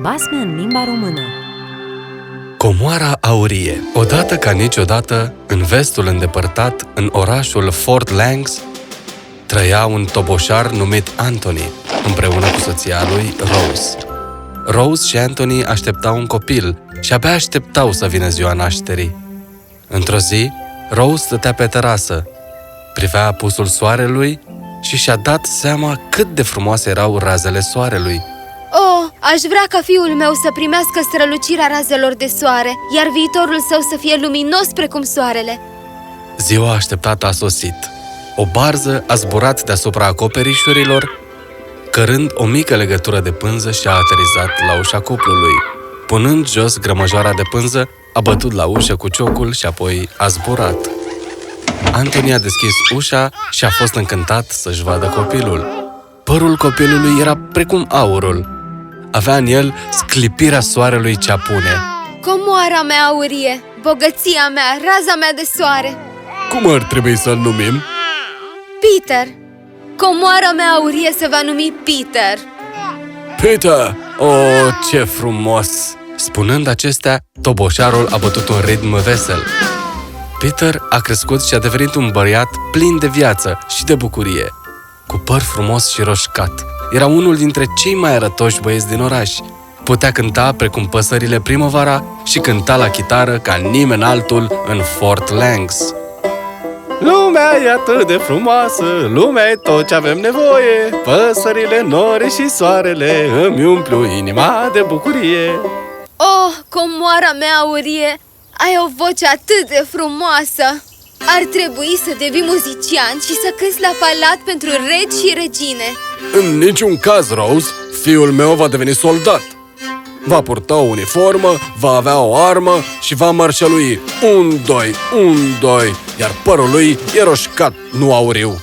Basme în limba română Comoara aurie Odată ca niciodată, în vestul îndepărtat, în orașul Fort Langs, trăia un toboșar numit Anthony, împreună cu soția lui, Rose. Rose și Anthony așteptau un copil și abia așteptau să vină ziua nașterii. Într-o zi, Rose stătea pe terasă, privea apusul soarelui și și-a dat seama cât de frumoase erau razele soarelui. Oh, aș vrea ca fiul meu să primească strălucirea razelor de soare, iar viitorul său să fie luminos precum soarele. Ziua așteptată a sosit. O barză a zburat deasupra acoperișurilor, cărând o mică legătură de pânză și a aterizat la ușa cuplului. Punând jos grămăjoara de pânză, a bătut la ușă cu ciocul și apoi a zburat. Anthony a deschis ușa și a fost încântat să-și vadă copilul. Părul copilului era precum aurul. Avea în el sclipirea soarelui ce apune. Comoara mea aurie, bogăția mea, raza mea de soare Cum ar trebui să-l numim? Peter Comoara mea aurie se va numi Peter Peter! Oh, ce frumos! Spunând acestea, toboșarul a bătut un ritm vesel. Peter a crescut și a devenit un băiat plin de viață și de bucurie. Cu păr frumos și roșcat, era unul dintre cei mai arătoși băieți din oraș. Putea cânta precum păsările primăvara și cânta la chitară ca nimeni altul în Fort Langs. Lumea e atât de frumoasă, lumea e tot ce avem nevoie Păsările, nori și soarele îmi umplu inima de bucurie Oh, comoara mea aurie, ai o voce atât de frumoasă Ar trebui să devii muzician și să cânti la palat pentru regi și regine În niciun caz, Rose, fiul meu va deveni soldat. Va purta o uniformă, va avea o armă și va mărșălui un, doi, un, doi, iar părul lui e roșcat, nu auriu.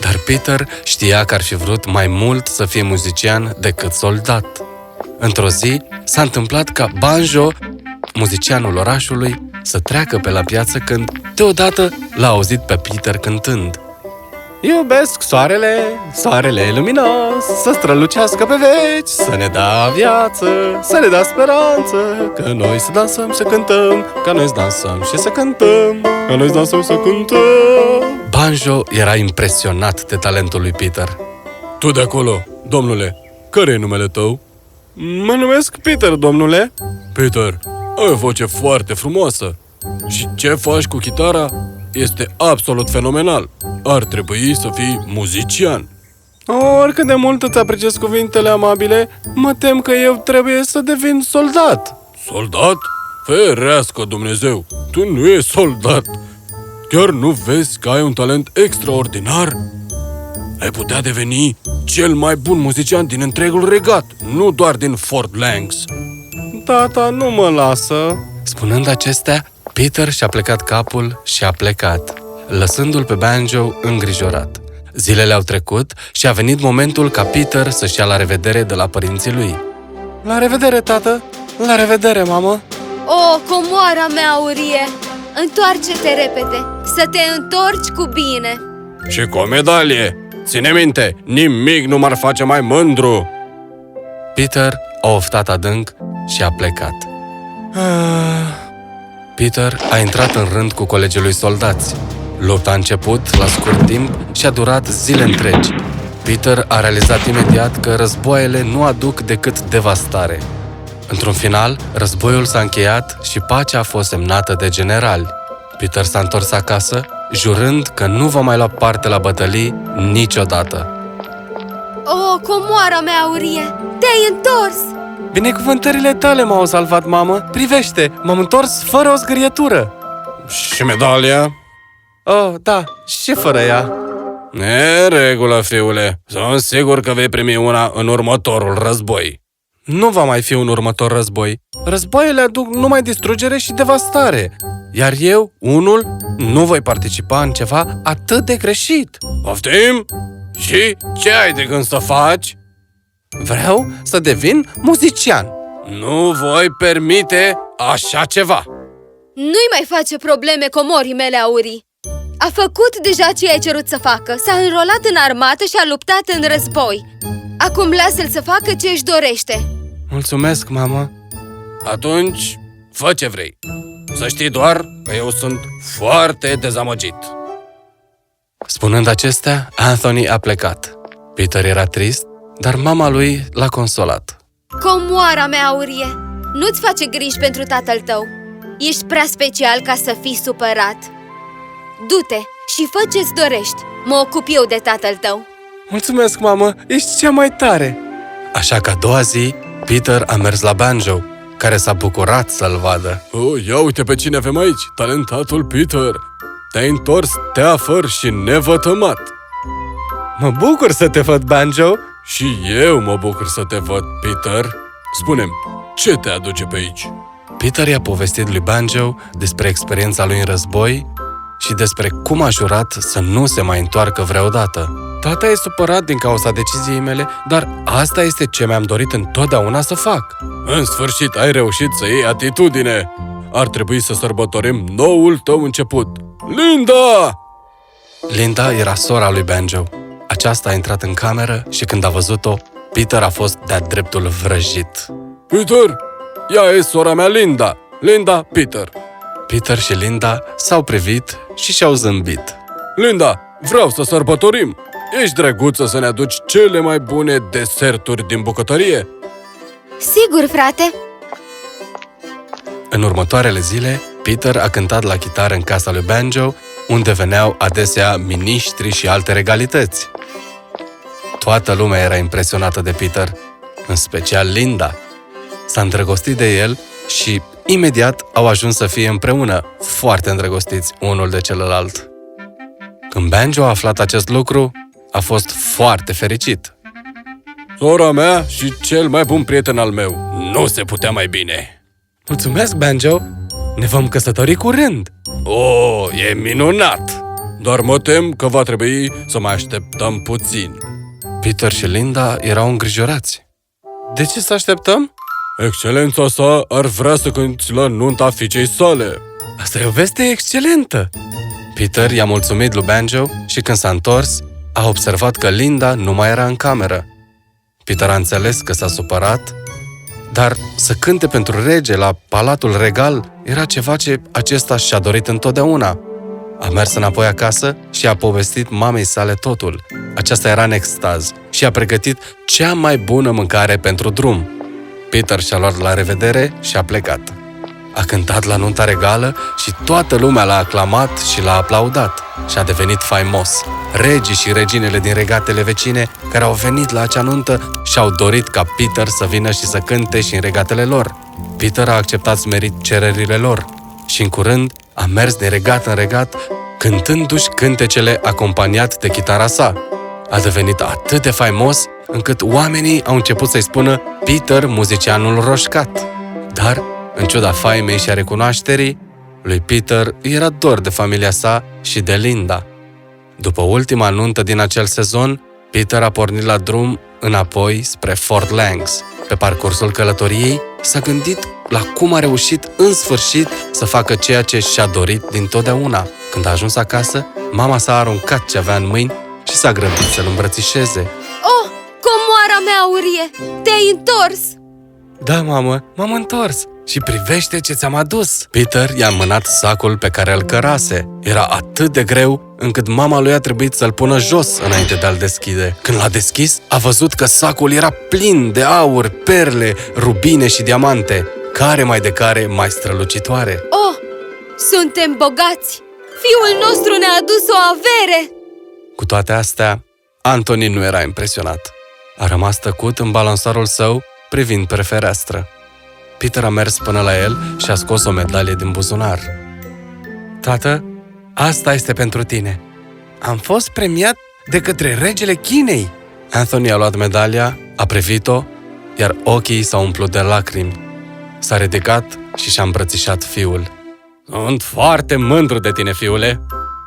Dar Peter știa că ar fi vrut mai mult să fie muzician decât soldat. Într-o zi s-a întâmplat ca Banjo, muzicianul orașului, să treacă pe la piață când, deodată, l-a auzit pe Peter cântând. Iubesc soarele, soarele e luminos Să strălucească pe veci, să ne da viață Să ne da speranță Că noi să dansăm și să cântăm Că noi să dansăm și să cântăm Că noi să dansăm și să cântăm Banjo era impresionat de talentul lui Peter. Tu de acolo, domnule, care e numele tău? Mă numesc Peter, domnule Peter, ai o voce foarte frumoasă. Și ce faci cu chitara este absolut fenomenal. Ar trebui să fii muzician. Oricât de mult îți apreciez cuvintele amabile Mă tem că eu trebuie să devin soldat Soldat? Ferească Dumnezeu! Tu nu ești soldat! Chiar nu vezi că ai un talent extraordinar? Ai putea deveni cel mai bun muzician din întregul regat, nu doar din Fort Langs. Tata nu mă lasă Spunând acestea, Peter și-a plecat capul și a plecat, lăsându-l pe Banjo îngrijorat. Zilele au trecut și a venit momentul ca Peter să-și ia la revedere de la părinții lui. La revedere, tată! La revedere, mamă! Oh, comoara mea aurie, întoarce-te repede, să te întorci cu bine Și cu o medalie! Ține minte, nimic nu m-ar face mai mândru! Peter a oftat adânc și a plecat. Peter a intrat în rând cu colegii lui soldați. Lupta a început la scurt timp și a durat zile întregi. Peter a realizat imediat că războaiele nu aduc decât devastare. Într-un final, războiul s-a încheiat și pacea a fost semnată de generali. Peter s-a întors acasă, jurând că nu va mai lua parte la bătălii niciodată. Oh, comoara mea aurie, te-ai întors! Binecuvântările tale m-au salvat, mamă! Privește, m-am întors fără o zgârietură! Și medalia? Oh, da, și fără ea. E regulă, fiule. Sunt sigur că vei primi una în următorul război. Nu va mai fi un următor război. Războaiele aduc numai distrugere și devastare. Iar eu, unul, nu voi participa în ceva atât de greșit. Poftim? Și ce ai de gând să faci? Vreau să devin muzician. Nu voi permite așa ceva. Nu-i mai face probleme comorii mele aurii A făcut deja ce ai cerut să facă S-a înrolat în armată și a luptat în război Acum lasă-l să facă ce își dorește Mulțumesc, mamă. Atunci, fă ce vrei. Să știi doar că eu sunt foarte dezamăgit. Spunând acestea, Anthony a plecat. Peter era trist, dar mama lui l-a consolat. Comoara mea aurie, nu-ți face griji pentru tatăl tău. Ești prea special ca să fii supărat. Du-te și fă ce-ți dorești. Mă ocup eu de tatăl tău. Mulțumesc, mamă, ești cea mai tare! Așa că a doua zi, Peter a mers la Banjo, care s-a bucurat să-l vadă. Oh, ia uite pe cine avem aici, talentatul Peter. Te-ai întors teafăr și nevătămat. Mă bucur să te văd, Banjo! Și eu mă bucur să te văd, Peter. Spune-mi, ce te aduce pe aici? Peter i-a povestit lui Banjo despre experiența lui în război și despre cum a jurat să nu se mai întoarcă vreodată. Tata e supărat din cauza deciziei mele, dar asta este ce mi-am dorit întotdeauna să fac. În sfârșit ai reușit să iei atitudine. Ar trebui să sărbătorim noul tău început. Linda! Linda era sora lui Banjo. Aceasta a intrat în cameră și când a văzut-o, Peter a fost de-a dreptul vrăjit. Peter, ea e sora mea Linda. Linda, Peter. Peter și Linda s-au privit și și-au zâmbit. Linda, vreau să sărbătorim. Ești drăguță să ne aduci cele mai bune deserturi din bucătărie? Sigur, frate! În următoarele zile, Peter a cântat la chitară în casa lui Banjo, unde veneau adesea miniștri și alte regalități. Toată lumea era impresionată de Peter, în special Linda. S-a îndrăgostit de el și imediat au ajuns să fie împreună, foarte îndrăgostiți unul de celălalt. Când Banjo a aflat acest lucru, a fost foarte fericit. Sora mea și cel mai bun prieten al meu. Nu se putea mai bine. Mulțumesc, Banjo! Ne vom căsători curând! Oh, e minunat! Doar mă tem că va trebui să mai așteptăm puțin. Peter și Linda erau îngrijorați. De ce să așteptăm? Excelența sa ar vrea să cânti la nunta fiicei sale. Asta e o veste excelentă! Peter i-a mulțumit lui Banjo și când s-a întors, a observat că Linda nu mai era în cameră. Peter a înțeles că s-a supărat, dar să cânte pentru rege la palatul regal era ceva ce acesta și-a dorit întotdeauna. A mers înapoi acasă și a povestit mamei sale totul. Aceasta era în extaz și a pregătit cea mai bună mâncare pentru drum. Peter și-a luat la revedere și a plecat. A cântat la nunta regală și toată lumea l-a aclamat și l-a aplaudat și a devenit faimos. Regii și reginele din regatele vecine care au venit la acea nuntă și-au dorit ca Peter să vină și să cânte și în regatele lor. Peter a acceptat smerit cererile lor și în curând a mers de regat în regat, cântându-și cântecele acompaniat de chitara sa. A devenit atât de faimos încât oamenii au început să-i spună Peter, muzicianul roșcat. Dar în ciuda faimei și a recunoașterii, lui Peter era dor de familia sa și de Linda. După ultima nuntă din acel sezon, Peter a pornit la drum înapoi spre Fort Langs. Pe parcursul călătoriei, s-a gândit la cum a reușit în sfârșit să facă ceea ce și-a dorit din totdeauna. Când a ajuns acasă, mama s-a aruncat ce avea în mâini și s-a grăbit să-l îmbrățișeze. Oh, comoara mea aurie! Te-ai întors! Da, mamă, m-am întors și privește ce ți-am adus! Peter i-a mânat sacul pe care îl cărase. Era atât de greu încât mama lui a trebuit să-l pună jos înainte de a-l deschide. Când l-a deschis, a văzut că sacul era plin de aur, perle, rubine și diamante, care mai de care mai strălucitoare. Oh, suntem bogați! Fiul nostru ne-a adus o avere! Cu toate astea, Antoni nu era impresionat. A rămas tăcut în balansarul său, privind pe fereastră. Peter a mers până la el și a scos o medalie din buzunar. Tată, asta este pentru tine. Am fost premiat de către regele Chinei. Anthony a luat medalia, a privit-o, iar ochii s-au umplut de lacrimi. S-a ridicat și și-a îmbrățișat fiul. Sunt foarte mândru de tine, fiule.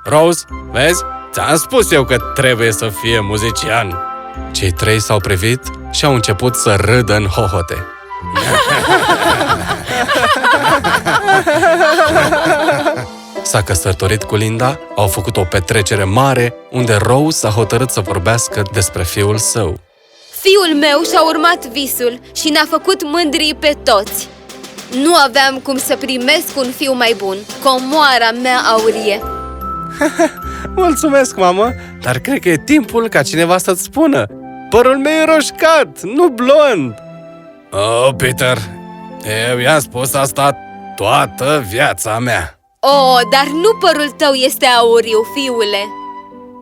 Rose, vezi? Ți-am spus eu că trebuie să fie muzician. Cei trei s-au privit și au început să râdă în hohote. S-a căsătorit cu Linda, au făcut o petrecere mare, unde Rose a hotărât să vorbească despre fiul său. Fiul meu și-a urmat visul și ne-a făcut mândri pe toți. Nu aveam cum să primesc un fiu mai bun, comoara mea aurie. Mulțumesc, mamă, dar cred că e timpul ca cineva să-ți spună Părul meu e roșcat, nu blond Oh, Peter, eu i-am spus asta toată viața mea. Oh, dar nu părul tău este auriu, fiule,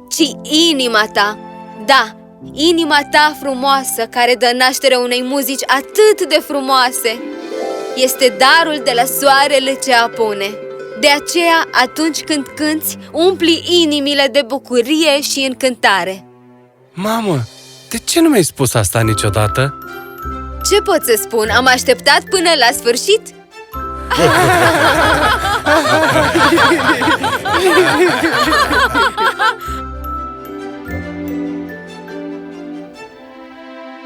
ci inima ta. Da, inima ta frumoasă care dă naștere unei muzici atât de frumoase. Este darul de la soarele ce apune. De aceea, atunci când cânți, umpli inimile de bucurie și încântare. Mamă, de ce nu mi-ai spus asta niciodată? Ce pot să spun? Am așteptat până la sfârșit?